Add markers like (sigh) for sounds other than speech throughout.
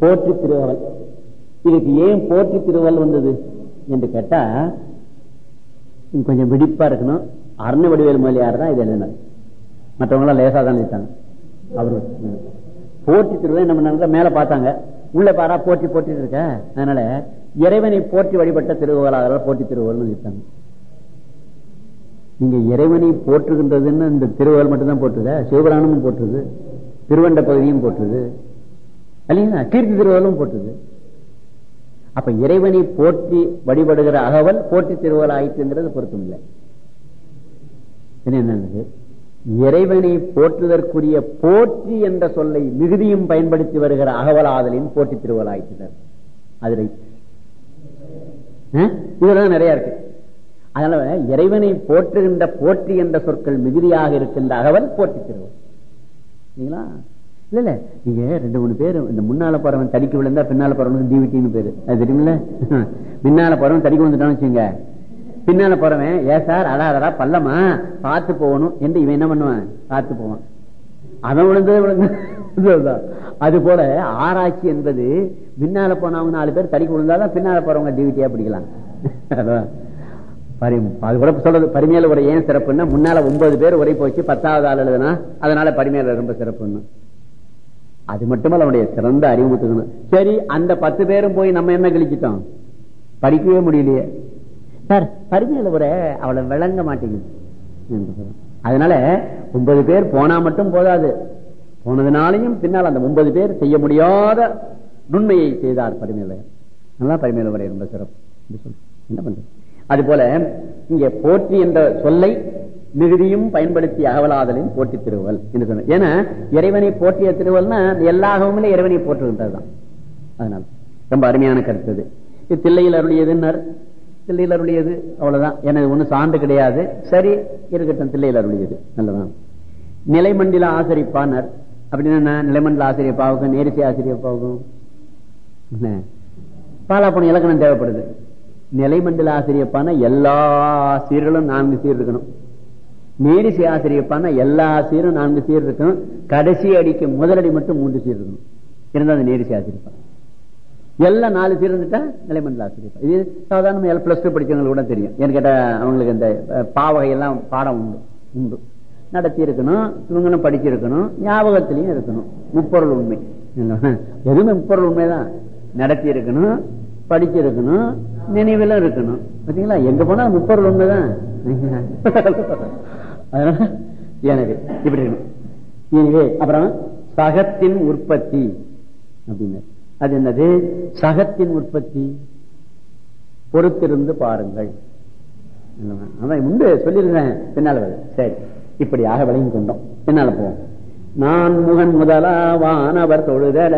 போற்றி திருவள் இதுக்கு ஏன் போற்றி திருவள் வந்தது? என்று கேட்டா கொஞ்சம் விடிப்பா இருக்கணும். அருண வடிவேல் மொழியார் தான் இது எழுதினார். மற்றவங்க எல்லாம் லேசா தான் எழுதிட்டாங்க. அவரு போற்றி திருவிழா என்ன பண்ணாங்க? மேல பார்த்தாங்க. உள்ள பாரா போற்றி போட்டிட்டு இருக்க? அதனால இறைவனை போற்றி வழிபட்ட திருவுகளாக போற்றி திருவுகள்னு இருக்காங்க நீங்க இறைவனை போற்றுகின்றதுன்னு இந்த திருவுகள் மட்டும்தான் போட்டுருக்க சிவபுராணமும் போட்டுருது திருவண்ட பகுதியும் போட்டுருது இல்லைங்களா? கீர்த்தி திருவள்ளும் போட்டுருது அப்ப இறைவனை போற்றி வழிபடுகிற அகவல் போற்றி திருவள்ளுவர் ஆயிற்றுங்கிறது பொருத்தம் இல்லை என்னது? இறைவனை போற்றுதற்குரிய போற்றி என்ற சொல்லை மிகுதியும் பயன்படுத்தி வருகிற அகவலாதலின் போற்றி திருவள்ளுவர் ஆயிற்றுனர் அது ரைட் நிறைய இருக்கு. அதனால இறைவனை போற்றுகின்ற போற்றி என்ற சொற்கள் மிகுதியாக இருக்கின்ற அகவல் போற்றி திருவள்ளுவர் இல்ல இல்ல. நீங்க ரெண்டு மூணு பேர் இந்த முன்னால போறவன் தடிக்க விழுந்தா பின்னால போறவனுக்கு டிவிட்டின்னு பேரு. அது தெரியுமில்ல? (laughs) பின்னால போறவன் தடிக்க விழுந்துட்டான்னு வச்சுங்க பின்னால போறவன் ஏ சார் அடாதடா பல்லமா பார்த்து போகணும். என்று இவன் என்ன பண்ணுவான்? பார்த்து போவான். அவன் விழுந்தது விழுந்து அது போல ஆராய்ச்சி என்பது பின்னால போனவங்க நாலு பேர் தடிக்க விழுந்தாதான் பின்னால போறவங்க டிவிட்டியா பிடிக்கலாம். (laughs) அது கூட சொல்றது பரிமையில ஒரு ஏன் சிறப்புன்னா முன்னால ஒன்பது பேர் உரை போச்சு பத்தாவது ஆள் எழுதுனா அதனால பரிமையில ரொம்ப சிறப்புன்னு. அது மட்டுமல்ல அவனுடைய சிறந்த அறிவுறுத்துக்கணும் சரி அந்த பத்து பேரும் போய் நம்ம என்ன கழிச்சிட்டோம்? படிக்கவே முடியலையே. சார் பரிமையில உரை அவளை விளங்க மாட்டேங்குது. அதனால ஒன்பது பேர் போனா மட்டும் போதாது. போனதுனாலையும் பின்னால் அந்த ஒன்பது பேர் செய்ய முடியாத நுண்மையை செய்தார் பரிமையில. நல்லா பரிமையில ரொம்ப சிறப்பு. என்ன பண்றது? அது போல இங்க போற்றி என்ற சொல்லை மிகுதியும் பயன்படுத்தி அகவலாதலின் போட்டி திருவல் என்று சொன்ன ஏன்னா இறைவனை போற்றிய திருவல்னா எல்லாகவுமே இறைவனை போற்றுகின்றதுதான் அதனால ரொம்ப அருமையான கருத்து இது. தில்லையில் அருளியதுன்னர் தில்லையில் அருளியது அவ்வளவுதான். எனக்கு ஒன்றும் சான்று கிடையாது. சரி இருக்கட்டும் தில்லையில் அருளியது. நல்லதான். நிலைமண்டில ஆசிரியப்பானர் அப்படின்னு என்ன? நிலைமண்டல ஆசிரியப்பாவுக்கும் நேரிசை ஆசிரியப்பாவுக்கும். பாலாப்பணம் இலக்கணம் தேவைப்படுது. நிலைமண்டல ஆசிரியப்பான எல்லா சீர்களும் நான்கு சீர் இருக்கணும். நேரிசை பண்ண எல்லா சீரும் நான்கு சீர் இருக்கணும். கடைசி அடிக்கு முதலடி மட்டும் மூன்று சீர் இருக்கணும். இருந்தால் அந்த நேரிசை ஆசிரியப்பா எல்லாம் நாலு சீர் இருந்துட்டா நிலைமண்டல ஆசிரியப்பா இது சாதாரண பிளஸ் டூ படிச்சவங்களுக்கு கூட தெரியும். ஏன்னு கேட்டால் அவங்களுக்கு இந்த பாவகை எல்லாம் பாடம் உண்டு உண்டு. நடத்தி இருக்கணும் இவங்களும் படிச்சிருக்கணும் ஞாபகத்திலையும் இருக்கணும். முப்பொருள் உண்மை. எதுவுமே முப்பொருள் உண்மைதான் நடத்தி இருக்கணும் படிச்சிருக்கணும் நினைவிலும் இருக்கணும். பாத்தீங்களா? எங்க போனா முப்பொருள் உண்மைதான் (laughs) அதனால எனவே இப்படி எனவே அப்புறம் சகத்தின் உற்பத்தி அப்படின்னு அது என்னது? சகத்தின் உற்பத்தி. பொறுத்திருந்து பாருங்கள். அதான் உண்டு சொல்லியிருந்தேன். பின்னால சரி இப்படியாக விளங்கி கொண்டோம். பின்னால போவோம். நான் முகன் முதலாவானவர் தொழுதல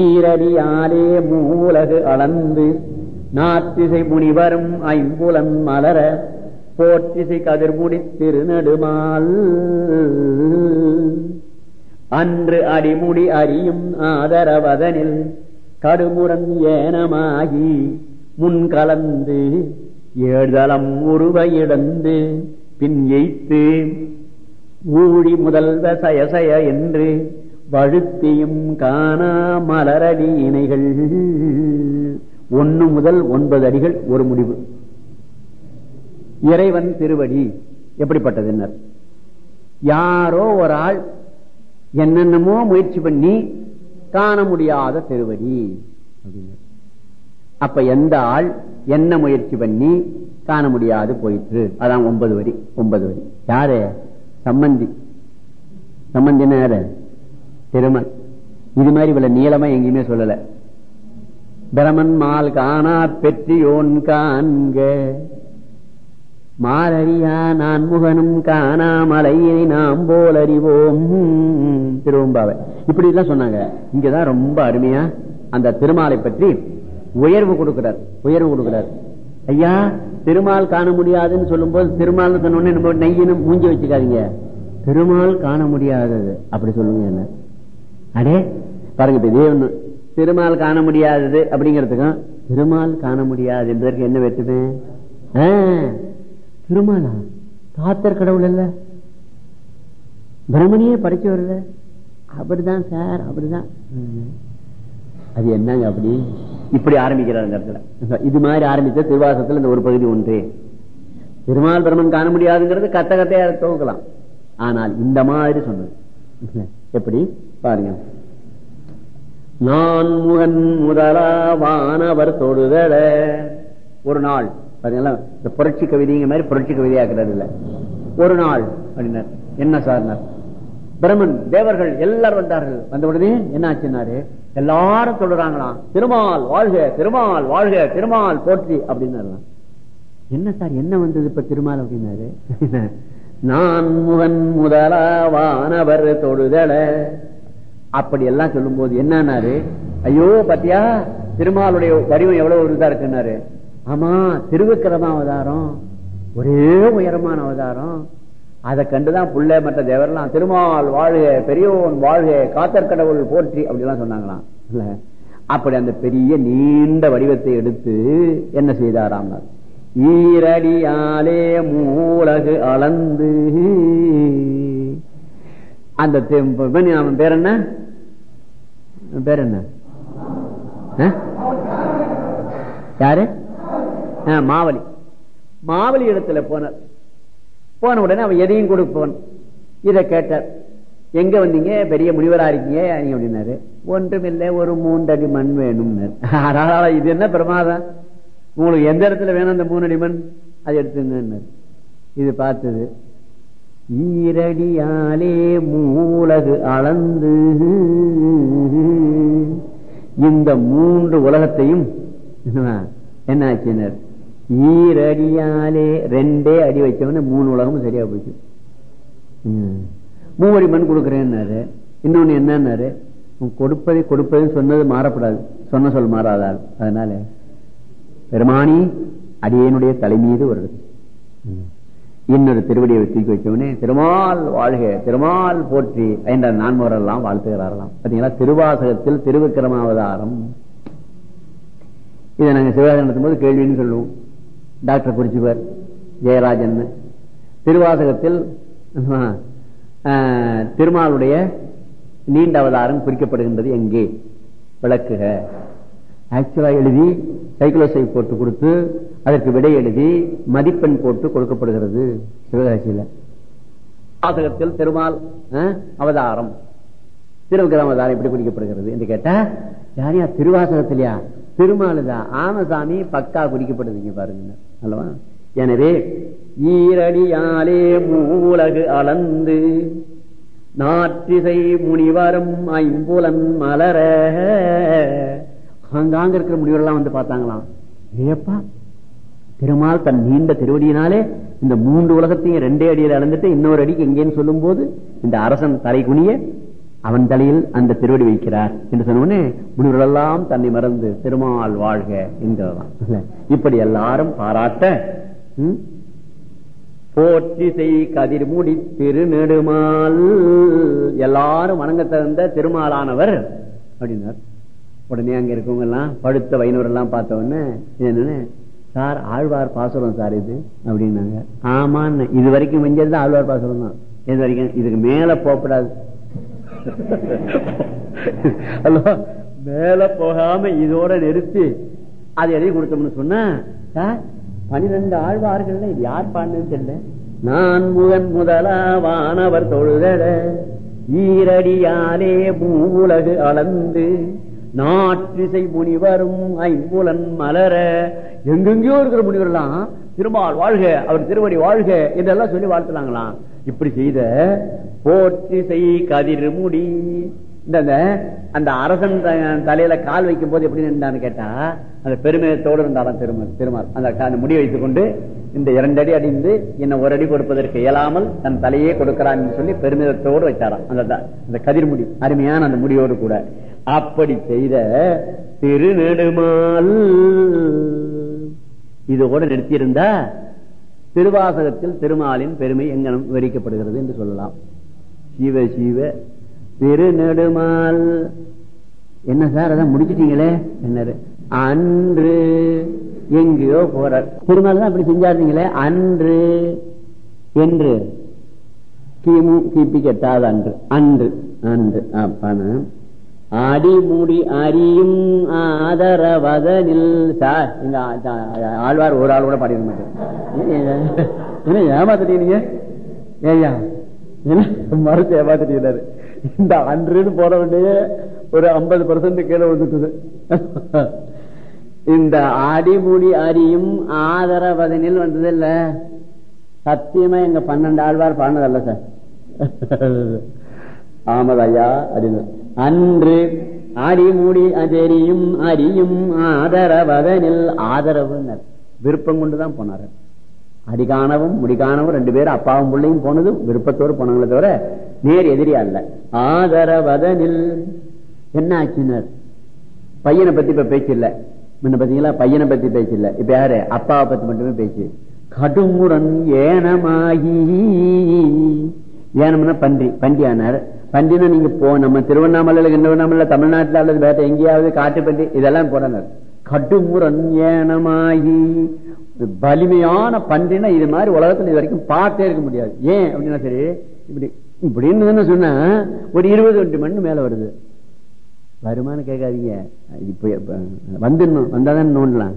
ஈரடியாலே மூலகு அளந்து நாத்திசை முனிவரும் ஐம்புலன் மலர போற்றிசை கதிர்முடி திருநடுமால். அன்று அடிமுடி அறியும் ஆதரவதனில் கடுமுரன் ஏனமாகி முன் கலந்து ஏழ்தளம் உருவ இடந்து பின் எய்த்து ஊழி முதல்வ சயசய என்று வழுத்தியும் காணா மலரடி இணைகள். ஒன்னு முதல் ஒன்பது அடிகள் ஒரு முடிவு. இறைவன் திருவடி. எப்படிப்பட்டது யாரோ ஒரு ஆள் என்னென்னமோ முயற்சி பண்ணி காண முடியாத திருவடி. அப்படின்னு அப்ப எந்த ஆள் என்ன முயற்சி பண்ணி காண முடியாது போயிற்று? அதான் ஒன்பது வரி ஒன்பது வரி. யாரு? சம்பந்தி சம்பந்தின யாரு? திருமன். இது மாதிரி இவ்வளவு நீளமா எங்கேயுமே சொல்லல. பிரமன் மால் காணா பெற்றியோன் காண்க. மாலறியா நான் முகனும் காணாமலையை நாம் போல் அறிவோம் திருவம்பாவை. இப்படி எல்லாம் சொன்னாங்க. இங்கதான் ரொம்ப அருமையா அந்த திருமாலை பற்றி உயர்வு கொடுக்கிறார். உயர்வு கொடுக்கிறார். ஐயா திருமால் காண முடியாதுன்னு சொல்லும் போது திருமால் சொன்னோடனே நம்ம நெய்யினும் மூஞ்சி வச்சுக்காதீங்க. திருமால் காண முடியாதது. அப்படி சொல்லுங்க என்ன? அடே பாருங்க இப்ப இதே ஒண்ணு. திருமால் காண முடியாதது அப்படிங்கிறதுக்கும் திருமால் காண முடியாது என்பதற்கு என்ன வெட்டுமே திருமாலா தாத்தர் கடவுள் அல்ல. பிரமணியே படைச்சவர் இல்ல. அப்படிதான் சார் அப்படிதான். அது என்னங்க அப்படி? இப்படி ஆரம்பிக்கிறார் அந்த இடத்துல. இது மாதிரி ஆரம்பித்த திருவாசத்துல இந்த ஒரு பகுதி ஒன்று. பெருமாள் பிரம்மன் காண முடியாதுங்கிறது கத்த கத்தையா துவக்கலாம் ஆனால் இந்த மாதிரி சொன்னது. எப்படி? பாருங்க. நான் முகன் முதலாவானவர் தொடுதல. ஒரு நாள் இந்த புரட்சி கவிதைங்க மாதிரி புரட்சி கவிதையாக்குறது இல்ல ஒரு நாள் அப்படின்னார். என்ன சார்னார் பிரம்மன் தேவர்கள் எல்லாரும் வந்தார்கள். வந்த உடனே என்ன ஆச்சுன்னாரு? எல்லாரும் சொல்றாங்களாம். திருமால் வாழ்க திருமால் வாழ்க திருமால் போற்றி அப்படின்னு என்ன சார் என்ன வந்தது இப்ப திருமால் அப்படின்னாரு? (laughs) நான் முகன் முதலாவானவர் தொடுதல அப்படி எல்லாம் சொல்லும் போது என்னன்னாரு ஐயோ பத்தியா? திருமாலுடைய வடிவம் எவ்வளவு இதா இருக்குன்னாரு. ஆமா திருவிக்கிரம அவதாரம். ஒரே உயரமான அவதாரம். அதை கண்டுதான் புள்ள மற்ற தேவரெல்லாம் திருமால் வாழ்க பெரியவன் வாழ்க காத்தர் கடவுள் போற்றி அப்படிலாம் சொன்னாங்களாம். இல்ல. அப்படி அந்த பெரிய நீண்ட வடிவத்தை எடுத்து என்ன செய்தாராம்? ஈரடியாலே மூலகு அளந்து. அந்த அவன் பேர் என்ன? பேர் என்ன? யாரு? மாவலி. மாவலி இடத்துல போனார். போன உடனே அவன் எதையும் கொடுப்பவன் இதை கேட்டார். எங்க வந்தீங்க? பெரிய முனிவரா இருக்கீங்க. நீங்க அப்படின்னாரு. ஒன்றுமில்லை ஒரு மூன்றடி மண் வேணும் இது என்ன பிரமாதம்? உங்களுக்கு எந்த இடத்துல வேணும் அந்த மூணடி மண்? அது எடுத்துங்க இது பார்த்தது. ஈரடியாலே மூலகு அளந்து இந்த மூன்று உலகத்தையும் (laughs) என்ன ஈரடியாலே ரெண்டே அடி வச்சவன மூணு உலகமும் சரியா போச்சு. மூவடி மண் கொடுக்கறேன்னாரு. இன்னொன்னு என்னன்னாரு? கொடுப்பதை கொடுப்பதுன்னு சொன்னது மாறப்படாது. சொன்ன சொல் மாறாதால். அதனால பெருமானி அடியனுடைய தலை மீது வருது இன்னொரு திருவடியை தூக்கி வச்சவனே திருமால் வாழ்க திருமால் போற்றி என்ற நான்முவரெல்லாம் வாழ்த்துகிறாரலாம் பாத்தீங்களா திருவாசகத்தில் திருவிக்கிரமாவதாரம். இதை நாங்க சிவராஜன் நடத்தும் போது கேள்வின்னு சொல்லுவோம். டாக்டர் குறிச்சிவர் ஜெயராஜன். திருவாசகத்தில் திருமாலுடைய நீண்ட அவதாரம் குறிக்கப்படுகின்றது எங்கே? விளக்குக. ஆக்சுவலா எழுதி சைக்கிளோசை போட்டு கொடுத்து அதற்கு விடை எழுதி மதிப்பெண் போட்டு கொடுக்கப்படுகிறது சிவகாசியில. வாசகத்தில் திருமால் அவதாரம். திருவிக்கிரம அவதாரம் எப்படி குறிக்கப்படுகிறது என்று கேட்டா யாரையா திருவாசகத்திலயா? திருமாலுதான் ஆமசாமி பக்கா குறிக்கப்படுதுங்க பாருங்க. அல்லவா? எனவே ஈரடியாலே மூலகு அளந்து நாற்றிசை முனிவரும் ஐம்புலன் மலர. அங்காங்க இருக்கிற முனிவரெல்லாம் வந்து பார்த்தாங்களாம். ஏப்பா திருமால் தன் நீண்ட திருவடியினாலே இந்த மூன்று உலகத்தையும் ரெண்டே அடியில் அளந்துட்டு இன்னொரு அடிக்கு எங்கேன்னு சொல்லும் போது இந்த அரசன் தலை குனிய அவன் தலையில் அந்த திருவடி வைக்கிறார் என்று சொன்னோடனே எல்லாம் தன்னை மறந்து திருமால் வாழ்க என்கிறதான் இப்படி எல்லாரும் பாராட்ட போற்றி செய் கதிர்முடி திருநெடுமால். எல்லாரும் வணங்க தகுந்த திருமாலானவர் அப்படின்னார். உடனே அங்க இருக்கவங்க எல்லாம் படுத்த வைணவர் எல்லாம் பார்த்த உடனே என்னன்னு? சார் ஆழ்வார் பாசுரம் சார் இது அப்படின்னாங்க. ஆமான்னு இது வரைக்கும் மிஞ்சது ஆழ்வார் பாசுரம் தான். இது வரைக்கும் இதுக்கு மேல போகக்கூடாது. (laughs) மேல போகாம இதோட நிறுத்தி அது எதையும் கொடுத்தோம்னு சொன்னா பனிரெண்டு ஆழ்வார்கள் இது யார் பாடுன்னு தெரியல. நான் முகன் முதலா வானவர் தொழுதட ஈரடியாலே மூலகு அளந்து நாற்றிசை முனிவரும் ஐம்புலன் மலர. எங்கெங்கயோ இருக்கிற முனிவர்லாம் திருமால் வாழ்க அவர் திருவடி வாழ்க என்றெல்லாம் சொல்லி வாழ்த்துனாங்களாம். இப்படி செய்த போற்றி செய் கதிர் முடி. இந்த அந்த அரசன் தலையில கால் வைக்கும் போது எப்படி இருந்தான்னு கேட்டா அந்த பெருமையத்தோடு இருந்தாலும் திருமல் திருமால் அந்த முடி வைத்துக் கொண்டு இந்த இரண்டு அடி அடிந்து என்ன ஒரு அடி கொடுப்பதற்கு இயலாமல் தன் தலையே கொடுக்கிறான் சொல்லி பெருமிதத்தோடு வச்சாராம் அந்த அந்த கதிர்முடி அருமையான அந்த முடியோடு கூட. அப்படி செய்த திருநெடுமால் இதோட நிறுத்தியிருந்தா திருவாசகத்தில் திருமாலின் பெருமை எங்கனும் விவரிக்கப்படுகிறது என்று சொல்லலாம். சிவ சிவ திருநெடுமால். என்ன சார் அதான் முடிச்சிட்டீங்களே? என்ன அன்று. எங்கேயோ போறார். திருமால் தான் அப்படி செஞ்சாருங்களே அன்று. என்று. கிமு கிபி கெட்டாது அன்று. அன்று. அன்று. அப்பன அடிமுடி அறியும் ஆதரவதனில் சார் எங்க ஆழ்வார் ஒரு ஆள் கூட பாடிட மாட்டேன். என்ன ஏமாத்திட்டீங்க? நீங்க ஏய்யா என்ன மறுத்து ஏமாத்திட்டீங்க இந்த அன்றுன்னு போட வேண்டிய ஒரு ஐம்பது பர்சன்ட் கீழே வந்துட்டுது இந்த அடிமுடி அறியும் ஆதரவதனில் வந்தது இல்ல. சத்தியமா எங்க பன்னெண்டு ஆழ்வார் பாடினதல்ல சார். ஆமதையா அப்படின்னு. அன்று அடிமுடி தெரியும் அரியும் ஆதரவதனில் ஆதரவுனர். விருப்பம் கொண்டுதான் போனாரு. அடிகாணவும் முடிகாணவும் ரெண்டு பேரும் அப்பாவும் பிள்ளையும் போனது விருப்பத்தோடு போனாங்களே தவிர நேர் எதிரி அல்ல. ஆதரவதனில் என்ன ஆச்சுனர் பையனை பத்தி இப்ப பேச்சு இல்ல. முன்ன பாத்தீங்களா? பையனை பத்தி பேச்சு இல்ல. இப்ப யாரு? அப்பாவை பத்தி மட்டுமே பேச்சு. கடுமுடன் ஏனமாகி. ஏனம்னா பன்றி. பன்றி ஆனார் பண்டின்னு நீங்க போ நம்ம திருவண்ணாமலையில திருவண்ணாமலை தமிழ்நாட்டுல அல்லது வேற எங்கேயாவது காட்டு இதெல்லாம் போறாங்க கடுமுரண் ஏனமாகி வலிமையான பன்றினா இது மாதிரி உலகத்தில் இது வரைக்கும் பார்த்தே இருக்க முடியாது. ஏன் அப்படின்னா சரி இப்படி இப்படின்னு சொன்னா ஒரு இருபது வண்டி மணி மேல வருது. வருமானம் கேட்காதீங்க. இப்ப வந்துடணும். வந்தாதான் நோண்டலாம்.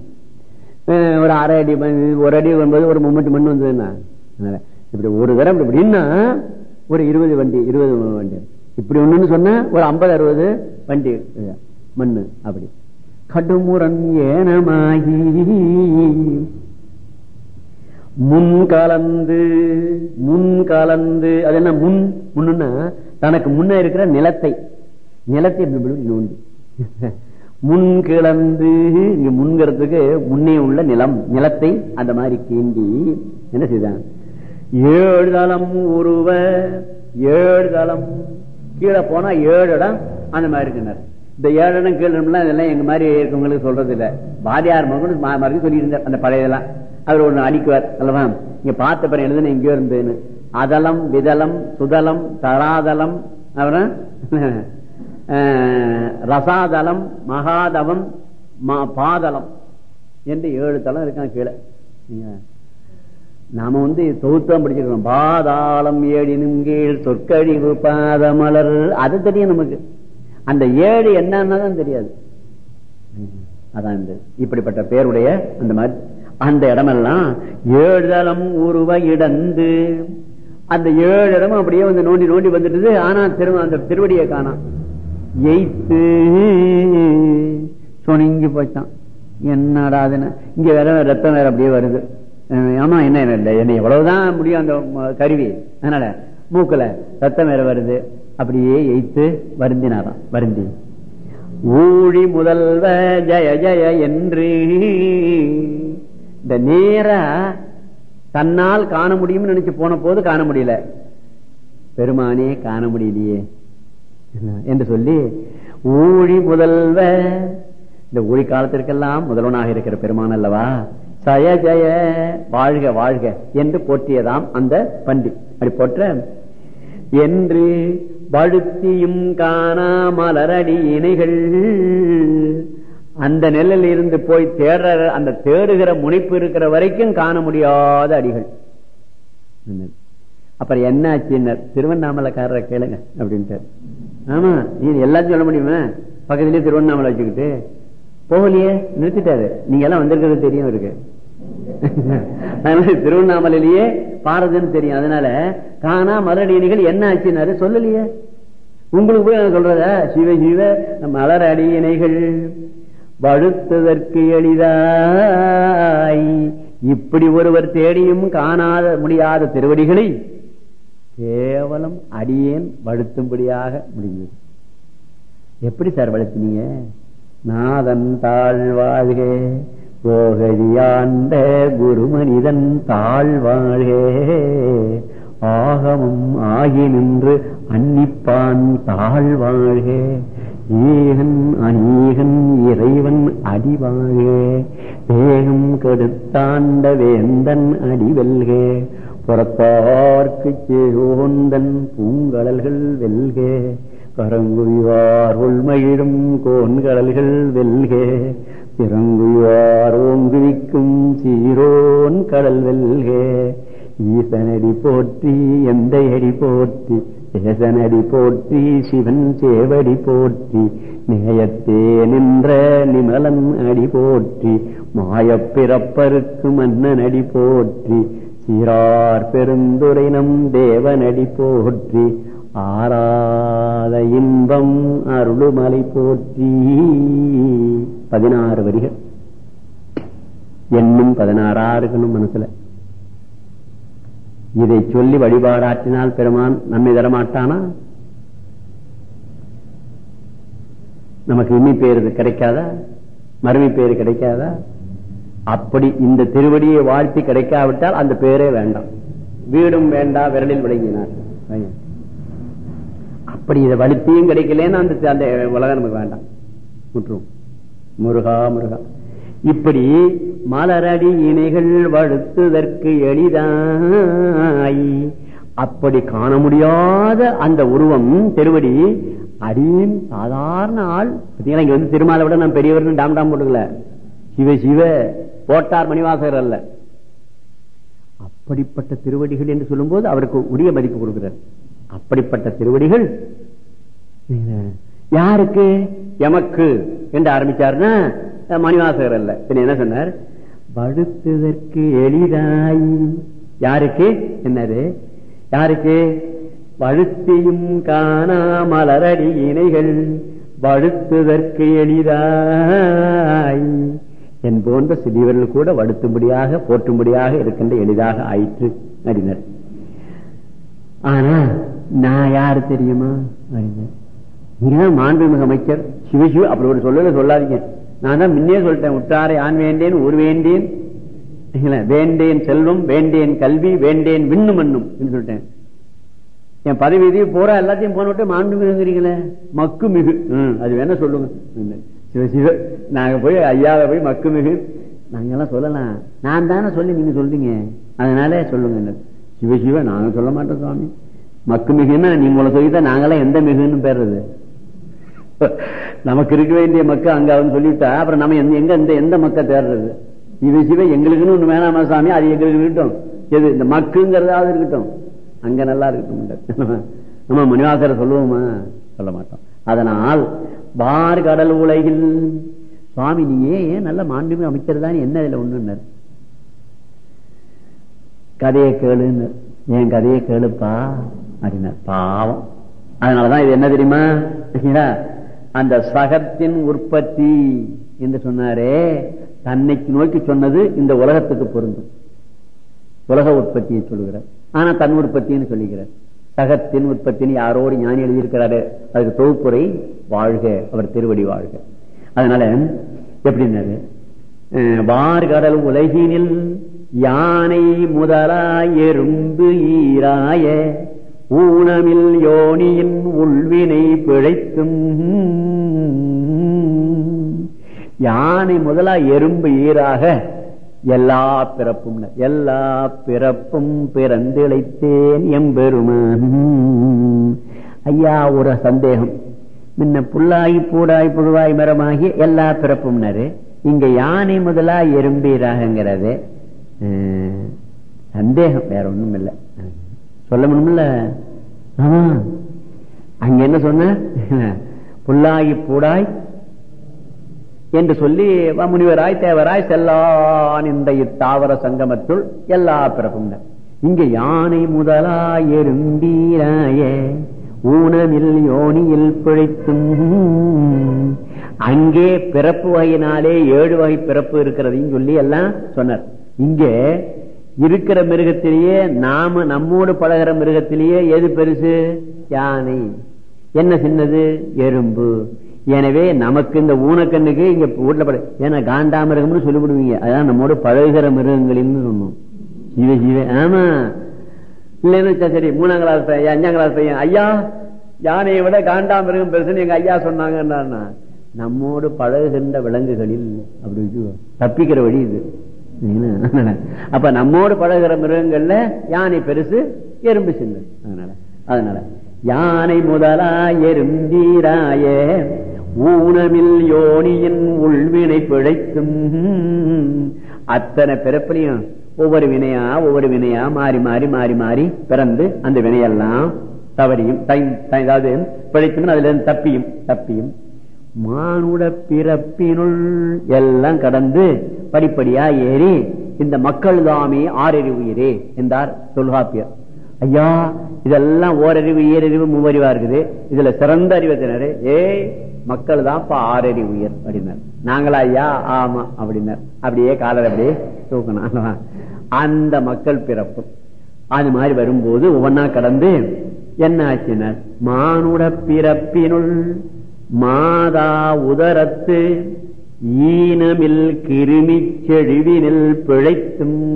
ஒரு அரை அடி மண், ஒரு அடி வரும்போது ஒரு மும்மட்டு மண் வந்ததுன்னா இப்படி ஒரு தரம் இப்படின்னா ஒரு இருபது வண்டி இருபது வண்டி. இப்படி ஒண்ணுன்னு சொன்ன ஒரு ஐம்பது அறுபது வண்டி மண்ணு அப்படி. கடுமுரன் ஏனமாகி முன் கலந்து முன் கலந்து அது என்ன முன் முன்னுன்னா தனக்கு முன்ன இருக்கிற நிலத்தை. நிலத்தை நோண்டி. முன் கிளந்து இங்க முன்கிறதுக்கு முன்னே உள்ள நிலம் நிலத்தை அந்த மாதிரி கீண்டி என்ன செய்தான்? ஏழு தளம் உருவ ஏழு தளம் கீழே போனா ஏழு இடம் அந்த மாதிரி இருக்கிறார் இந்த ஏழு இடம் கீழே இதெல்லாம் எங்க மாதிரி இருக்கவங்களுக்கு சொல்றது இல்ல வாதியார் மகன் மறுபடியும் சொல்லியிருந்தார் அந்த பழையதெல்லாம். அவர் ஒண்ணு அடிக்குவார் அல்லவா? இங்க பார்த்த பிறகு எழுதுன எங்கேயோ இருந்ததுன்னு அதலம் விதலம் சுதலம் தராதலம் அப்புறம் ரசாதலம் மகாதவம் ம- பாதலம் என்று ஏழு தளம் இருக்கான் கீழே. நாம வந்து தொகுத்தான் படிச்சிருக்கோம் பாதாளம் ஏழினும் கீழ் சொற்கழிவு பாதமலர். அது தெரியும் நமக்கு. அந்த ஏழு என்னன்னு தெரியாது. அதான் இந்த இப்படிப்பட்ட பேருடைய அந்த மாதிரி. அந்த இடமெல்லாம் ஏழு தளம் உருவ இடந்து. அந்த ஏழு இடமும் அப்படியே வந்து நோண்டி நோண்டி வந்துட்டு ஆனா திரும்ப அந்த திருவடியை காணாம். எய்த்து. சொனிங்கி போச்சான் என்னடா அதுன்னு. இங்க வேற ரத்தம் வேற அப்படியே வருது. ஆமா என்ன என்ன இல்லை எவ்வளவுதான் முடியும் அந்த கருவி. அதனால மூக்குல ரத்தம் வேற வருது. அப்படியே எய்த்து வருந்தினாராம் வருந்தி. ஊழி முதல்வ ஜய ஜய என்று. இந்த நேரா தன்னால் காண முடியும்னு நினைச்சு போன போது காண முடியல. பெருமானே காண முடியலையே. என்று சொல்லி ஊழி முதல்வ இந்த ஊழி காலத்திற்கெல்லாம் முதல்வனாக இருக்கிற பெருமான் அல்லவா? ஜய ஜய வாழ்க வாழ்க என்று போற்றியதாம் அந்த பண்டி அப்படி போற்ற என்று வழுத்தியும் காணா மலரடி இணைகள். அந்த நெல்லில் இருந்து போய் தேடுற அந்த தேடுகிற முனைப்பு இருக்கிற வரைக்கும் காண முடியாத அடிகள். அப்புறம் என்ன ஆச்சுன்னர் திருவண்ணாமலைக்காரரை கேளுங்க அப்படின்ட்டு ஆமா நீ எல்லாத்தையும் சொல்ல முடியுமா? பக்கத்துலயே திருவண்ணாமலை வச்சுக்கிட்டு. போகலையே நிறுத்திட்டாரு. நீங்க எல்லாம் வந்திருக்கிறது தெரியும் இருக்கு அதனால திருவண்ணாமலையிலேயே பாரதன்னு தெரியும். அதனால காணா மலரடியணிகள் என்ன ஆச்சுனாரு சொல்லலையே. உங்களுக்கு போய் நான் சொல்றதா? சிவ சிவ மலரடியணைகள் அடியினைகள் வழுத்ததற்கு எளிதாய். இப்படி ஒருவர் தேடியும் காணாத முடியாத திருவடிகளை கேவலம் அடியேன் வழுத்தும்படியாக முடிந்தது. எப்படி சார் வளர்த்தினீங்க நாதன் தாழ்வாழ்க போகதியாண்ட குருமனிதன் தாழ்வாழே. ஆகமும் ஆகி நின்று அன்னிப்பான் தாழ்வாழே. ஈகன் அநீகன் இறைவன் அடிவாழே. வேகம் கெடுத்தாண்ட வேந்தன் அடிவெல்கே. புறத்தார்க்கு சேகோந்தன் பூங்கடல்கள் வெல்கே. கரங்குவிவார் உள்மகிழும் கோன்கடல்கள் வெல்கே. பிறங்குவார் ஓங்குவிக்கும் சீரோன் கடல் வெல்கே. ஈசனடி போற்றி எந்த அடி போற்றி தேசனடி போற்றி சிவன் சேவடி போற்றி நேயத்தே நின்ற நிமலன் அடி போற்றி மாயப் பிறப்பருக்கு மன்னன் அடி போற்றி சீரார் பெருந்துரை நம் தேவனடி போற்றி ஆராத இன்பம் அருளுமலை போற்றி. பதினாறு வரிகள். என்னும் பதினாறா இருக்கணும் மனசுல. இதை சொல்லி வழிபாடாற்றினால் பெருமான் நம்மை தரமாட்டானா? நமக்கு இம்மி பேர் கிடைக்காதா? மறுமை பேர் கிடைக்காதா? அப்படி இந்த திருவடியை வாழ்த்தி கிடைக்காவிட்டால் அந்த பேரே வேண்டாம். வீடும் வேண்டாம் விரலில் விளங்கினார். அப்படி இதை வலுத்தியும் கிடைக்கலன்னு அந்த அந்த உலகம் நமக்கு வேண்டாம். முற்றுவோம். முருகா முருகா. இப்படி மலரடி இணைகள் வழுத்துதற்கு எளிதாய். அப்படி காண முடியாத அந்த உருவம் திருவடி அடியும் சாதாரண ஆள். பார்த்தீங்களா இங்க வந்து திருமாலை விட நான் பெரியவர் டாம் டாம் போட்டுக்கல. சிவ சிவ போட்டார் மணிவாசகர் அல்ல. அப்படிப்பட்ட திருவடிகள் என்று சொல்லும் போது அவருக்கு உரிய மதிப்பு கொடுக்கிறார். அப்படிப்பட்ட திருவடிகள் யாருக்கு? எமக்கு. என்று ஆரம்பிச்சாருன்னா மணிவாசகர் அல்ல. பின்ன என்ன சொன்னார்? படுத்துதற்கு எளிதாய். யாருக்கு? என்னது? யாருக்கு? வழுத்தியும் காணா மலரடி இணைகள் வழுத்துதற்கு எளிதாய். என் போன்ற சிறியவர்கள் கூட வடுத்தும்படியாக போற்றும்படியாக இருக்கின்ற எளிதாக ஆயிற்று அறிஞர் ஆனா நான் யாரு தெரியுமா? அறிஞர் மாண்புமிகு அமைச்சர் சிவசிவ அப்படி ஒரு சொல்லல சொல்லாதீங்க. நான் தான் முன்னே சொல்லிட்டேன் உற்றாரை ஆண் வேண்டேன் ஒரு வேண்டேன். வேண்டேன் செல்வம் வேண்டேன் கல்வி வேண்டேன் விண்ணும் மண்ணும் சொல்லிட்டேன். என் பதவி இது பூரா எல்லாத்தையும் போன விட்டு மாண்பு மிகுங்கிறீங்களே மக்கு மிகு அது வேணா சொல்லுங்க. சிவ சிவ நாங்க போய் ஐயாவை போய் மக்கு மிகு நாங்க எல்லாம் சொல்லலாம். நான் தானே சொல்லி நீங்க சொல்றீங்க. அதனால சொல்லுங்க சிவ நாங்க சொல்ல மாட்டோம் சுவாமி. மக்கு மிகுன்னா நீங்க உங்களை சொல்லிட்டா நாங்களாம் எந்த மிகுன்னு பேர்றது. நமக்கு இருக்க வேண்டிய மக்கள் அங்க வந்து சொல்லிட்டா அப்புறம் நம்ம எங்க எந்த எந்த மக்கள் தேடுறது? இது சிவ எங்களுக்குன்னு ஒண்ணு வேணாமா சாமி? அது எங்களுக்கு இருக்கட்டும். எது இந்த மக்குங்கிறதாவது இருக்கட்டும். அங்க நல்லா இருக்கட்டும். நம்ம மணிவாசரை சொல்லுவோமா? சொல்ல மாட்டோம். அதனால் பார் கடல் உலகில் சுவாமி நீ ஏன் நல்ல மாண்புமிகு அமைச்சர் தான் என்ன இதுல ஒண்ணுன்னாரு? கதையை கேளுன்னு. என் கதையை கேளுப்பா? அப்படின்னா பாவம். அதனாலதான் இது என்ன தெரியுமா? அந்த சகத்தின் உற்பத்தி என்று சொன்னாரே தன்னைக்கு நோக்கி சொன்னது இந்த உலகத்துக்கு பொருந்தும். உலக உற்பத்தியை சொல்லுகிறார். ஆனா தன் உற்பத்தின்னு சொல்லுகிறார். சகத்தின் உற்பத்தின்னு யாரோடு ஞானி எழுதியிருக்கிறாரு? அதுக்கு தொகுப்புரை வாழ்க அவர் திருவடி வாழ்க. அதனால எப்படின்னாரு? வார்கடல் உலகினில் யானை முதலாய் எறும்பு ஈராய ஊனமில் யோனியின் உள்வினை பிழைத்தும். யானை முதலா எறும்பு ஈராக எல்லா பிறப்பும் எல்லா பிறப்பும் பிறந்திழைத்தேன் எம்பெருமான். ஐயா ஒரு சந்தேகம். முன்ன புல்லாகி பூடாய் புழுவாய் மரமாகி எல்லா பிறப்பும்னாரு இங்க யானை முதலா எறும்பீராகங்கிறது சந்தேகம் வேற ஒண்ணும் இல்லை சொல்ல முடியுமில்ல? ஆமா. அங்க என்ன சொன்ன? புல்லாகி பூடாய் என்று சொல்லி முனிவராய் தேவராய் செல்லான் இந்த இத்தாவர சங்கமத்துள் எல்லா பிறப்பும் இங்க யானை முதலா எறும்பீராய ஊனமில் யோனியில் பிழைத்தும். அங்கே பிறப்பு வகையினாலே ஏழு வகை பிறப்பு இருக்கிறதையும் சொல்லி எல்லாம் சொன்னார். இங்கே இருக்கிற மிருகத்திலேயே நாம நம்மோடு பழகிற மிருகத்திலேயே எது பெருசு? யானை. என்ன சின்னது? எறும்பு. எனவே நமக்கு இந்த ஊனக்கண்ணுக்கு இங்க வீட்டுல பட ஏன்னா காண்டாமிருகம்னு சொல்லிவிடுவீங்க. அதான் நம்மோட பழகுகிற மிருகங்களின் சொன்னோம் ஜீவ ஜீவ. ஆமா. இல்லைன்னு சரி மூணாம் கிளாஸ் பையன் அஞ்சாம் கிளாஸ் பையன் ஐயா யானையை விட காண்டாமிருகம் பெருசுன்னு எங்க ஐயா சொன்னாங்கன்னா நம்மோடு பழகுகின்ற விலங்குகளில் அப்படி தப்பிக்கிற வழி இது. அப்ப நம்மோடு பழகிற மிருகங்கள்ல யானை பெருசு எறும்பு சின்ன. அதனால அதனால. யானை முதலா எறும்பீராய ஊனமில் யோனியின் உள்வினை பிழைக்கும். அத்தனை பிறப்பிலையும் ஒவ்வொரு வினையா ஒவ்வொரு வினையா மாறி மாறி மாறி மாறி பிறந்து அந்த வினையெல்லாம் தவறியும் அதாவது பிழைக்கும் அதுல இருந்து தப்பியும் தப்பியும். மானுட பிறப்பினுள் எல்லாம் கடந்து படிப்படியா ஏறி இந்த மக்கள் தாமே ஆறறிவு உயிரே என்றார் தொல்காப்பியர். ஐயா இதெல்லாம் ஓரறிவு ஈரறிவு மூவறிவா இருக்குது. இதுல சிறந்த அறிவத்தினரு ஏ மக்கள் தான் ஆறறிவு உயிர் அப்படின்னார். நாங்களா ஐயா ஆமா அப்படின்னார். அப்படியே காலர் அப்படியே தூக்கணும் அந்த மக்கள் பிறப்பு. அது மாதிரி வரும்போது ஒவ்வொன்னா கடந்து என்ன ஆச்சினர் மானுட பிறப்பினுள் மாதா உதரத்து ஈனமில் கிருமி செழிவினில் பிழைத்தும்.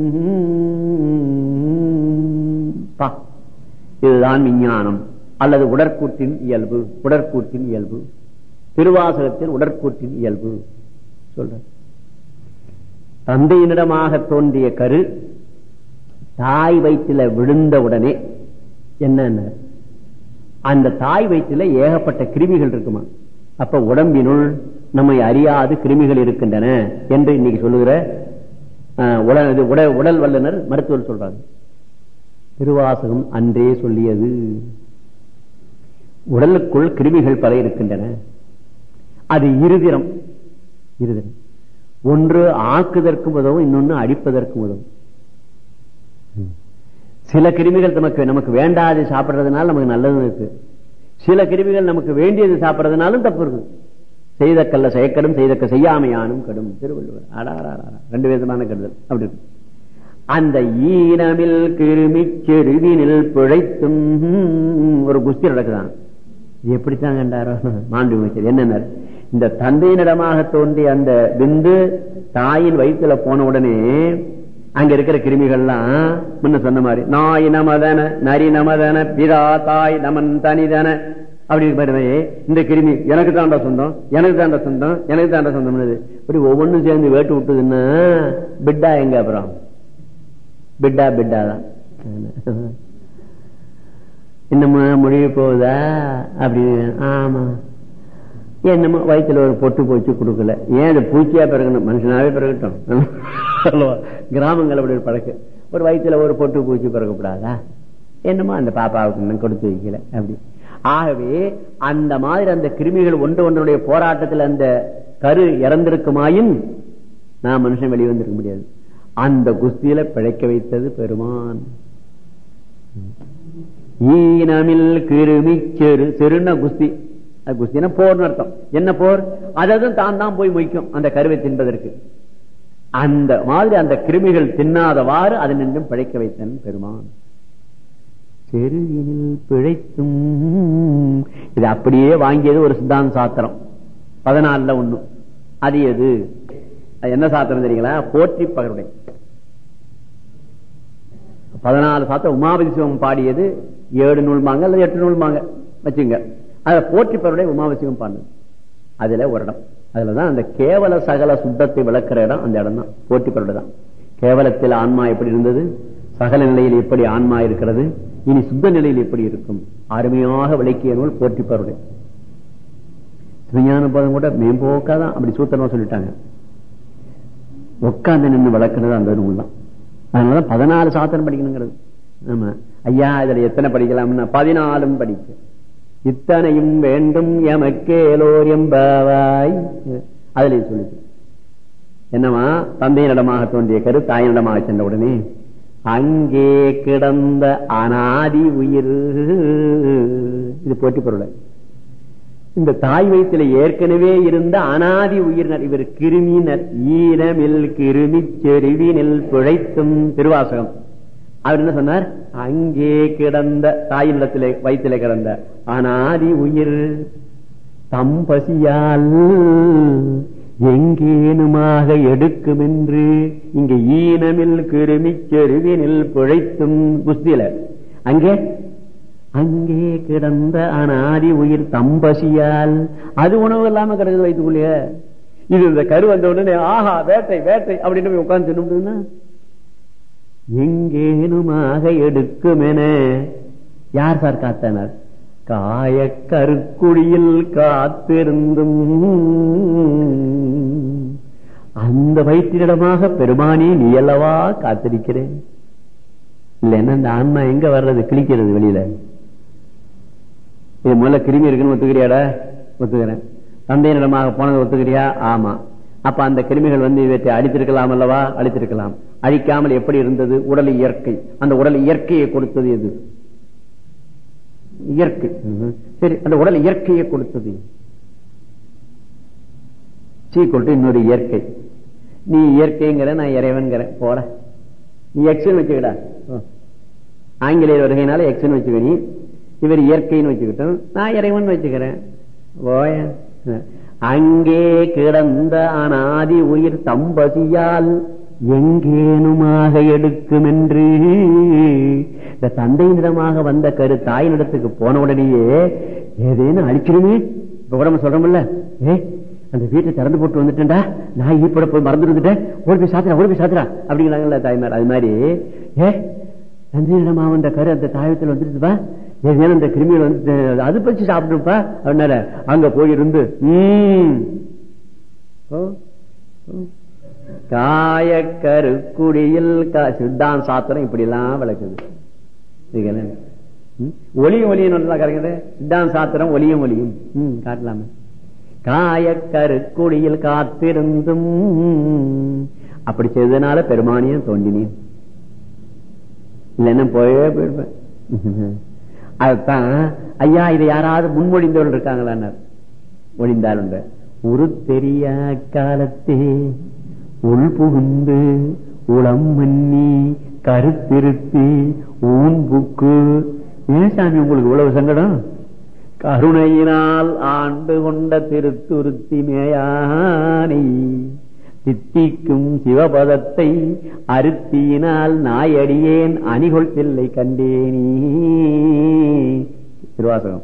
இதுதான் விஞ்ஞானம். அல்லது உடற்கூற்றின் இயல்பு உடற்கூற்றின் இயல்பு. திருவாசகத்தில் உடற்கூற்றின் இயல்பு. சொல்ற தந்தையினிடமாக தோன்றிய கரு தாய் வயிற்றில விழுந்த உடனே என்ன அந்த தாய் வயிற்றில ஏகப்பட்ட கிருமிகள் இருக்குமா? அப்ப உடம்பினுள் நம்மை அறியாது கிருமிகள் இருக்கின்றன என்று இன்னைக்கு சொல்லுகிற உடல் உடல் வல்லுநர் மருத்துவர் சொல்றாங்க திருவாசகம் அன்றே சொல்லியது. உடலுக்குள் கிருமிகள் பல இருக்கின்றன. அது இருதிரம். இருதிரம். ஒன்று ஆக்குதற்கும் உதவும் இன்னொன்னு அடிப்பதற்கும் உதவும். சில கிருமிகள் நமக்கு நமக்கு வேண்டாது சாப்பிடுறதுனால நமக்கு நல்லதும் இருக்கு. சில கிருமிகள் நமக்கு வேண்டியது சாப்பிடுறதுனாலும் தப்பு இருக்கு செய்த கல்ல செயக்கடும் செய்தக்க செய்யாமையானும் கடும். திருவள்ளுவர். அடாரா ரெண்டு விதமான கருதல் அப்படி அந்த ஈனமில் கிருமி செருவினில் பிழைத்தும் ஒரு குஸ்தி நடக்குதான். எப்படித்தான் கண்டாரோ? மாண்பு அமைச்சர் என்னென்ன இந்த தந்தையினிடமாக தோன்றிய அந்த பிந்து தாயின் வயிற்றுல போன உடனே அங்க இருக்கிற கிருமிகள்லாம் முன்ன சொன்ன மாதிரி நாய் நமதன நரி நமதன பிதா தாய் நமன் தனிதன அப்படி பாருமே இந்த கிருமி எனக்கு தாண்டா சொந்தம் எனக்கு தாண்டா சொந்தம் எனக்கு தாண்டா சொந்தம் இப்படி ஒவ்வொன்றும் சேர்ந்து வேட்டு விட்டுதுன்னா பிட்டா எங்க அப்புறம்? பிட்டா பிட்டா தான். இன்னமும் முடிவு போகுதா? அப்படி ஆமா. என்னமோ வயிற்றுல ஒரு பொட்டு போச்சு கொடுக்கல. ஏன் அது பூச்சியா பிறகணும் மனுஷனாவே பிறகட்டும் கிராமங்கள் அப்படி ஒரு பழக்கு. ஒரு வயிற்றுல ஒரு பொட்டு பூச்சி பிறக்கக்கூடாதா? என்னமோ அந்த பாப்பாவுக்கு இன்னும் கொடுத்து வைக்கல. அப்படி. ஆகவே அந்த மாதிரி அந்த கிருமிகள் ஒன்று ஒன்றுடைய போராட்டத்தில் அந்த கரு இறந்திருக்குமாயின் நான் மனுஷன் வெளிவந்திருக்க முடியாது. அந்த குஸ்தியில பிழைக்க வைத்தது பெருமான். ஈனமில் கிருமி செரு செருன குஸ்தி. குஸ்தினா போர்னு அர்த்தம். என்ன போர்? அதாவது தான் தான் போய் மொய்க்கும் அந்த கருவை தின்பதற்கு. அந்த மாதிரி அந்த கிருமிகள் தின்னாதவாறு அதை நின்றும் பிழைக்க வைத்தன் பெருமான். செருவினில் பிழைத்தும். இது அப்படியே வாங்கியது ஒரு சித்தாந்த சாத்திரம். பதினாலுல ஒண்ணு. அது எது? என்ன சாத்திரம் தெரியுங்களா? போற்றி பகருடை. பதினாலு சாத்திரம். உமாபதி சிவம் பாடியது ஏழு நூல்மாங்க அல்லது எட்டு நூல்மாங்க வச்சுங்க. அதை போற்றி பகருடை உமாபதி பாடினது. அதுல ஒரு இடம். அதுலதான் அந்த கேவல சகல சுத்தத்தை விளக்குற இடம் அந்த இடம் தான் போற்றி பகருடை தான். கேவலத்தில் ஆன்மா எப்படி இருந்தது? சகல நிலையில் எப்படி ஆன்மா இருக்கிறது? இனி சுத்த நிலையில் எப்படி இருக்கும்? அருமையாக விளக்கிய நூல் போற்றி பதம் கூட மேம்போக்காதான் அப்படி சூத்திரமா சொல்லிட்டாங்க. உட்காந்து நின்று வளர்க்கிறது அந்த நூல் தான் அதனால பதினாலு சாத்திரம் படிக்கணுங்கிறது. ஆமா ஐயா இதுல எத்தனை படிக்கலாம்னா பதினாலும் படிக்க இத்தனையும் வேண்டும் எமக்கேலோர் எம்பாவாய் அதுல சொல்லிட்டு என்னவா தந்தையினிடமாக தோன்றிய கரு தாயினிடமாக சென்ற உடனே அங்கே கிடந்த அனாதி உயிர். இது போட்டி பொருள். இந்த தாய் வயிற்றுல ஏற்கனவே இருந்த அனாதி உயிரினர் இவர் கிருமினர் ஈரமில் கிருமி செருவினில் பிழைத்தும் திருவாசகம். அவர் என்ன சொன்னார்? அங்கே கிடந்த தாயினிடத்திலே வயிற்றில கிடந்த அனாதி உயிர் தம்பசியால் எங்கேனுமாக எடுக்கும் என்று இங்க ஈனமில் கிருமி செருவினில் பிழைத்தும் குஸ்தியில அங்கே? அங்கே கிடந்த அனாதி உயிர் தம்பசியால். அது உணவு இல்லாம கிடக்குது வயிற்றுக்குள்ளே. இது இந்த கரு வந்த உடனே ஆஹா வேட்டை வேட்டை அப்படின்னு போய் உட்கார்ந்து தின்னும்னா. எங்கேனுமாக எடுக்கும் என யார் சார் காத்தனர்? காய கருக்குழியில் காத்திருந்தும். அந்த அந்த வயிற்றிடமாக பெருமானி நீ அல்லவா காத்திருக்கிறேன்? இல்லைன்னா இந்த ஆன்மா எங்க வர்றது? கிழிக்கிறது வெளியில. இது முதல்ல கிருமி இருக்குன்னு ஒத்துக்கிறியாடா? ஒத்துக்கிறேன். தந்தையினிடமாக போனது ஒத்துக்கிறியா? ஆமா. அப்ப அந்த கிருமிகள் வந்து இவற்றை அழித்திருக்கலாம் அல்லவா? அழித்திருக்கலாம். அழிக்காமல் எப்படி இருந்தது? உடல் இயற்கை. அந்த உடல் இயற்கையை கொடுத்தது எது? இயற்கை. சரி அந்த உடல் இயற்கையை கொடுத்தது. சீ கொண்டு இன்னொரு இயற்கை. நீ இயற்கைங்கிற நான் இறைவன்கிற. போற. நீ எக்ஸன் வச்சுக்கடா. ஆங்கிலேயர் வருகையினால எக்ஸன் வச்சுக்க நீ. இவர் இயற்கைன்னு வச்சுக்கிட்டோம். நான் இறைவன் வச்சுக்கிறேன். ஓய அங்கே கிடந்த அனாதி உயிர் தம்பதியால் எங்கேனுமாக எடுக்கும் என்று இந்த தந்தையினிடமாக வந்த கரு தாயினிடத்துக்கு போன உடனேயே ஏதேன்னு அழிச்சிருமே இப்ப கூட சொல்றோம்ல. ஏ அந்த வீட்டை திறந்து போட்டு வந்துட்டேன்டா. நான் ஈப்பட போய் மறந்து இருந்துட்டேன் ஓடி போய் சாத்திரா ஓடி போய் சாத்திரா அப்படிங்கிறாங்கல்ல தாய்மார். அது மாதிரி ஏ தந்தையிடமா வந்த கரு அந்த தாயத்தில் வந்துருச்சுப்பா ஏதேனும் அந்த கிருமிகள் வந்து அது பச்சு சாப்பிட்டுப்பா அப்படின்னால அங்க போயிருந்து உம் காயக்கருக்குடியில் சித்தான் சாத்திரம் இப்படி எல்லாம் விளக்குது ஒளியும் ஒளியும் நல்லா கரைக்குது சித்தான் சாத்திரம் ஒளியும் ஒளியும். உம் காட்டலாமே. காயக்கருக்குடியில் காத்திருந்தும். அப்படி செய்ததுனால பெருமானியம் தோண்டினேன் இல்லைன்னா போயவே போயிருப்பேன். (laughs) அதுதான் ஐயா இதை யாராவது முன்மொழிந்தவர்கள் இருக்காங்களா ஒழிந்தால் உரு தெரிய காலத்தே உள் புகுந்து உளம் மன்னி கருத்திருத்தி ஊன் புக்கு ஏன் சாமி உங்களுக்கு இவ்வளவு சங்கடம்? கருணையினால் ஆண்டு கொண்ட திருத்துருத்தி மேயானை சித்திக்கும் சிவபதத்தை அருத்தியினால் நாயடியேன் அணிகொள் பிள்ளை கண்டேனி. திருவாசகம்.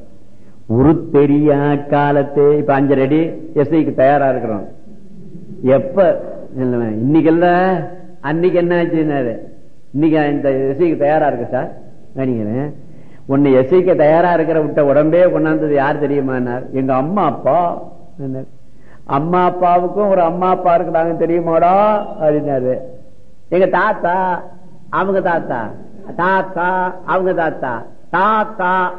உருத்தெரியா காலத்தே இப்ப அஞ்சரடி எஸ்ஐக்கு தயாரா இருக்கிறோம். எப்ப இன்னைக்கு இல்ல. அன்னைக்கு என்ன ஆச்சுன்னாரு? இன்னைக்கு இந்த எஸ்ஐக்கு தயாரா இருக்கு சார்? நினைக்கிறேன். உன்னை எஸ்ஐக்கு தயாரா இருக்கிற விட்ட உடம்பே கொண்டாந்தது யார் தெரியுமானார் எங்க அம்மா அப்பா. அம்மா அப்பாவுக்கும் ஒரு அம்மா அப்பா இருக்கிறாங்க தெரியுமாடா? அப்படின்னாரு. எங்க தாத்தா? அவங்க தாத்தா. தாத்தா அவங்க தாத்தா. தாத்தா.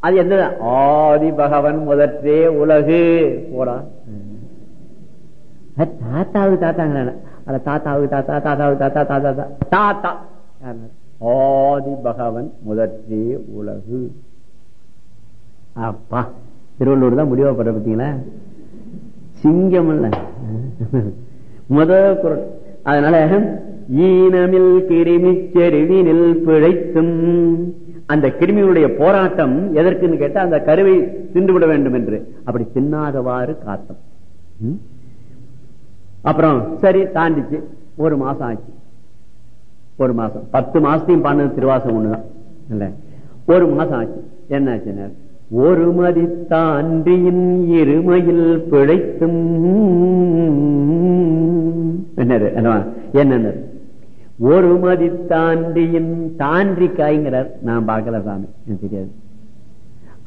அது எந்த ஆதி பகவன் முதற்றே உலகு. போறான் தாத்தாவுக்கு தாத்தாங்க அத தாத்தாவுக்கு தாத்தா தாத்தாவுக்கு தாத்தா தாத்தா தாத்தா. ஆதி பகவன் முதற்றே உலகு. அப்பா திருவள்ளூர் தான் முடிவா படுற பார்த்தீங்களா சிங்கம் இல்ல. முத குரல். அதனால ஈனமில் கிருமி செருவினில் பிழைத்தும் அந்த கிருமியுடைய போராட்டம் எதற்குன்னு கேட்டா அந்த கருவை தின்றுவிட வேண்டும் என்று அப்படி தின்னாதவாறு காத்தம். அப்புறம் சரி தாண்டிச்சு. ஒரு மாசம் ஆச்சு. ஒரு மாசம். பத்து மாசத்தையும் பண்ணது திருவாசம் ஒண்ணுதான். இல்ல. ஒரு மாசம் ஆச்சு. என்ன? ஆச்சு ஒரு மதி தாண்டியின் இருமையில் பிழைத்தும். என்னது? என்ன ஒரு மதி தாண்டியின் தாண்டி தாண்டிக்காய்ங்கிறார். நான் பார்க்கல சாமி. எனக்கு தெரியாது.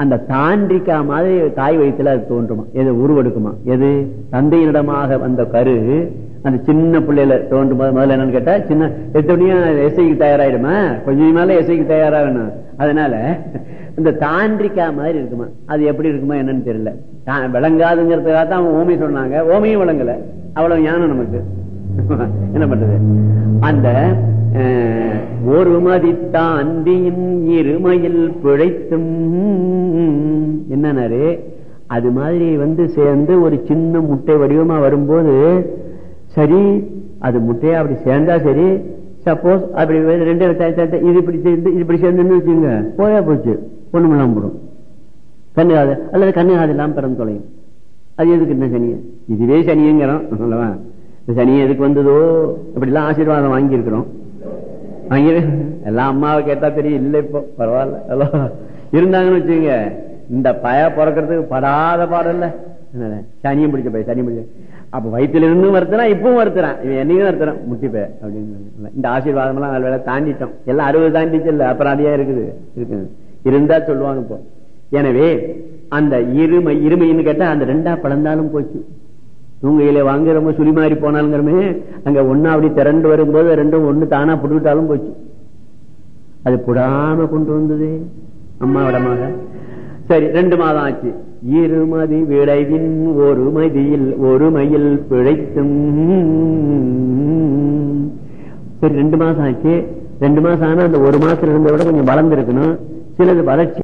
அந்த தாண்டிக்கா மாதிரி தாய் வயிற்றுல அது தோன்றுமா? எது உருவெடுக்குமா? எது? தந்தையினிடமாக வந்த கரு அந்த சின்ன பிள்ளையில தோன்றும் போது முதல்ல என்னன்னு கேட்டா சின்ன எத்தனையும் இசைக்கு தயாராயிடுமா? கொஞ்சம் மேல எஸ்ஐக்கு தயாராகணும். அதனால இந்த தாண்டிக்கா மாதிரி இருக்குமா? அது எப்படி இருக்குமா என்னன்னு தெரியல. விளங்காதுங்கிறதுக்காக தான் அவன் ஓமி சொன்னாங்க. ஓமையும் விளங்கல. அவ்வளவு ஞானம் நமக்கு. (laughs) என்ன பண்றது? அந்த ஒரு மதித்தாண்டியின் இருமையில் பிழைத்தும். என்னன்னாரு? அது மாதிரி வந்து சேர்ந்து ஒரு சின்ன முட்டை வடிவமா வரும்போது சரி அது முட்டையா அப்படி சேர்ந்தா சரி சப்போஸ் அப்படி ரெண்டு இது இப்படி சேர்ந்து இது இப்படி சேர்ந்துன்னு வச்சுங்க போயா போச்சு ஒண்ணும் இல்லாம போடும். கண்ணு காது அல்லது கண்ணு காது இல்லாம பிறந்து தொலையும். அது எதுக்கு என்ன சனிய? இதுவே சனியங்கிறோம் இந்த சனியை எதுக்கு வந்ததோ இப்படிலாம் எல்லாம் ஆசீர்வாதம் வாங்கியிருக்கிறோம். எல்லாம் அம்மாவை கேட்டா தெரியும் இல்லை இப்போ பரவாயில்ல. இருந்தாங்கன்னு வச்சுங்க இந்த பய பிறக்கிறதுக்கு படாத பாடம் இல்ல சனியும் பிடிச்ச பய சனியும் பிடிச்ச அப்ப வயிற்றுல இருந்தும் வருத்துறான் இப்பவும் வருத்துறான். இவன் என்னையும் வருத்துறான் முட்டிப்ப அப்படின்னு இந்த ஆசீர்வாதம் எல்லாம் நல்ல வேலை தாண்டிட்டோம். எல்லாம் அறுபது தாண்டிச்சு இல்ல அப்புறம் அதிகா இருக்குது இருக்குது. இருந்தா சொல்லுவாங்க இப்போ. எனவே அந்த இருமை இருமைன்னு கேட்டா அந்த ரெண்டா பிளந்தாலும் போச்சு. தூங்கையில வாங்க ரொம்ப சுழி மாறி போனாலுங்கிறமே அங்க ஒன்னா அப்படி திரண்டு வரும்போது ரெண்டும் ஒண்ணு தானா புட்டுக்கிட்டாலும் போச்சு. அது புடாம கொண்டு வந்தது அம்மா விடமாக. சரி ரெண்டு மாதம் ஆச்சு. இருமதி விளைவின் ஒரு மதியில் ஒரு மயில் பிழைத்தும். சரி ரெண்டு மாசம் ஆச்சு. ரெண்டு மாசம் ஆனா அந்த ஒரு மாசம் இருந்த விட கொஞ்சம் வளர்ந்து இருக்கணும் சிலது வளர்ச்சி